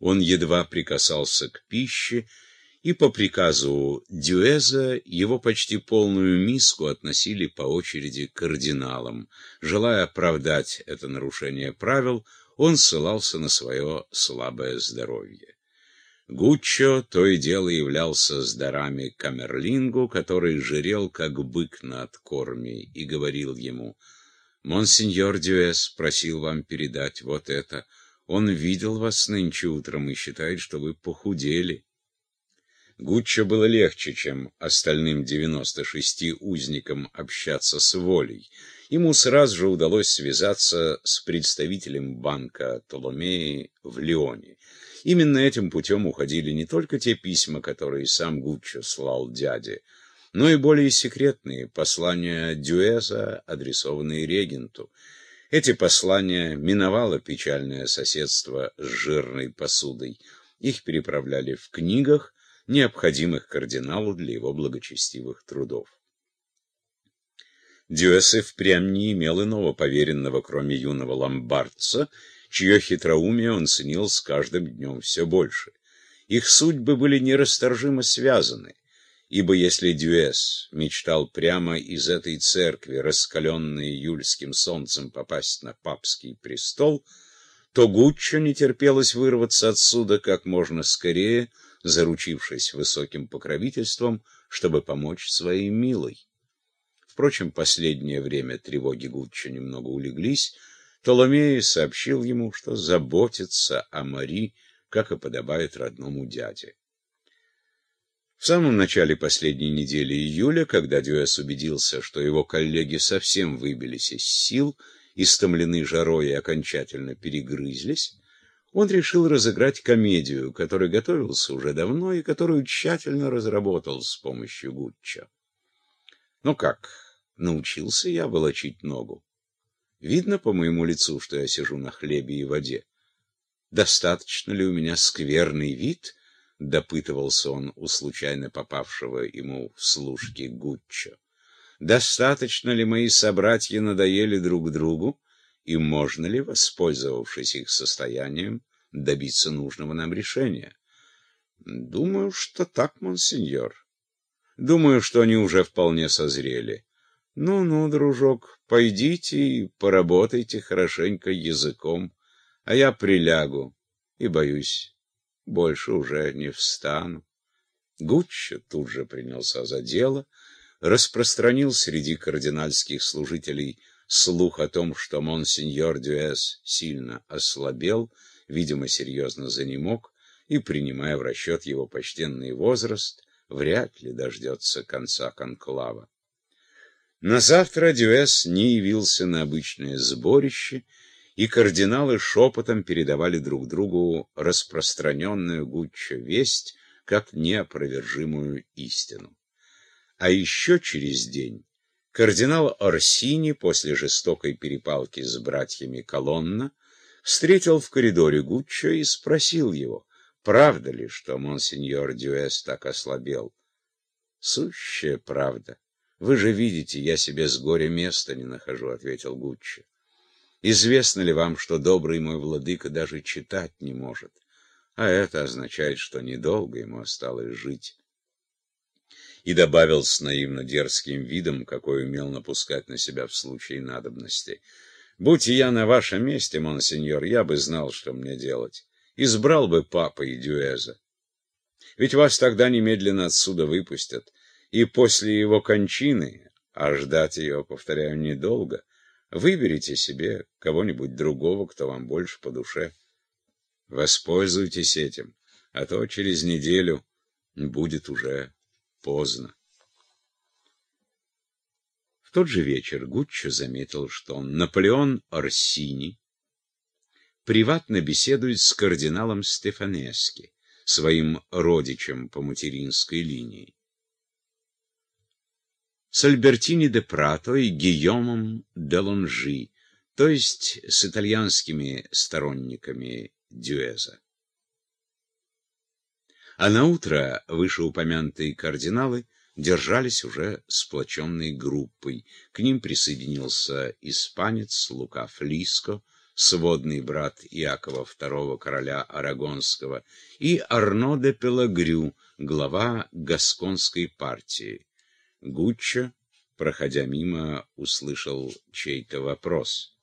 Он едва прикасался к пище, и по приказу Дюэза его почти полную миску относили по очереди кардиналам. Желая оправдать это нарушение правил, он ссылался на свое слабое здоровье. Гуччо то и дело являлся с дарами Камерлингу, который жирел, как бык на откорме, и говорил ему, «Монсеньор Дюэс просил вам передать вот это. Он видел вас нынче утром и считает, что вы похудели». Гуччо было легче, чем остальным 96 узникам общаться с волей. Ему сразу же удалось связаться с представителем банка Толомеи в Лионе. Именно этим путем уходили не только те письма, которые сам Гуччо слал дяде, но и более секретные послания Дюэза, адресованные регенту. Эти послания миновало печальное соседство с жирной посудой. Их переправляли в книгах, необходимых кардиналу для его благочестивых трудов. Дюэс впрямь не имел иного поверенного, кроме юного ломбардца, чье хитроумие он ценил с каждым днем все больше. Их судьбы были нерасторжимо связаны, ибо если Дюэс мечтал прямо из этой церкви, раскаленной июльским солнцем, попасть на папский престол, то Гуччо не терпелось вырваться отсюда как можно скорее, заручившись высоким покровительством, чтобы помочь своей милой. Впрочем, последнее время тревоги Гуччо немного улеглись. Толомей сообщил ему, что заботится о Мари, как и подобает родному дяде. В самом начале последней недели июля, когда Дюэс убедился, что его коллеги совсем выбились из сил, истомлены жарой и окончательно перегрызлись, он решил разыграть комедию, которой готовился уже давно и которую тщательно разработал с помощью Гуччо. Ну как, научился я волочить ногу? Видно по моему лицу, что я сижу на хлебе и воде. Достаточно ли у меня скверный вид? Допытывался он у случайно попавшего ему в служки Гуччо. Достаточно ли мои собратья надоели друг другу? и можно ли, воспользовавшись их состоянием, добиться нужного нам решения. Думаю, что так, монсеньор. Думаю, что они уже вполне созрели. Ну-ну, дружок, пойдите и поработайте хорошенько языком, а я прилягу и, боюсь, больше уже не встану. Гуччо тут же принялся за дело, распространил среди кардинальских служителей слух о том, что монсеньор Дюэс сильно ослабел, видимо, серьезно занемог, и, принимая в расчет его почтенный возраст, вряд ли дождется конца конклава. На завтра Дюэс не явился на обычное сборище, и кардиналы шепотом передавали друг другу распространенную Гуччо весть как неопровержимую истину. А еще через день Кардинал Орсини после жестокой перепалки с братьями Колонна встретил в коридоре Гуччо и спросил его, правда ли, что монсеньор Дюэс так ослабел. «Сущая правда. Вы же видите, я себе с горя места не нахожу», — ответил Гуччо. «Известно ли вам, что добрый мой владыка даже читать не может? А это означает, что недолго ему осталось жить» и добавил с наивно дерзким видом, какой умел напускать на себя в случае надобности. «Будь я на вашем месте, монсеньор, я бы знал, что мне делать. Избрал бы папа и Дюэза. Ведь вас тогда немедленно отсюда выпустят, и после его кончины, а ждать ее, повторяю, недолго, выберите себе кого-нибудь другого, кто вам больше по душе. Воспользуйтесь этим, а то через неделю будет уже поздно. В тот же вечер Гуччо заметил, что Наполеон Орсини приватно беседует с кардиналом Стефанески, своим родичем по материнской линии, с Альбертини де Прато и Гийомом де Лонжи, то есть с итальянскими сторонниками Дюэза. А на утро вышеупомянутые кардиналы держались уже сплоченной группой. К ним присоединился испанец Лука Флиско сводный брат Иакова II, короля Арагонского, и Арно де Пелагрю, глава Гасконской партии. Гуччо, проходя мимо, услышал чей-то вопрос.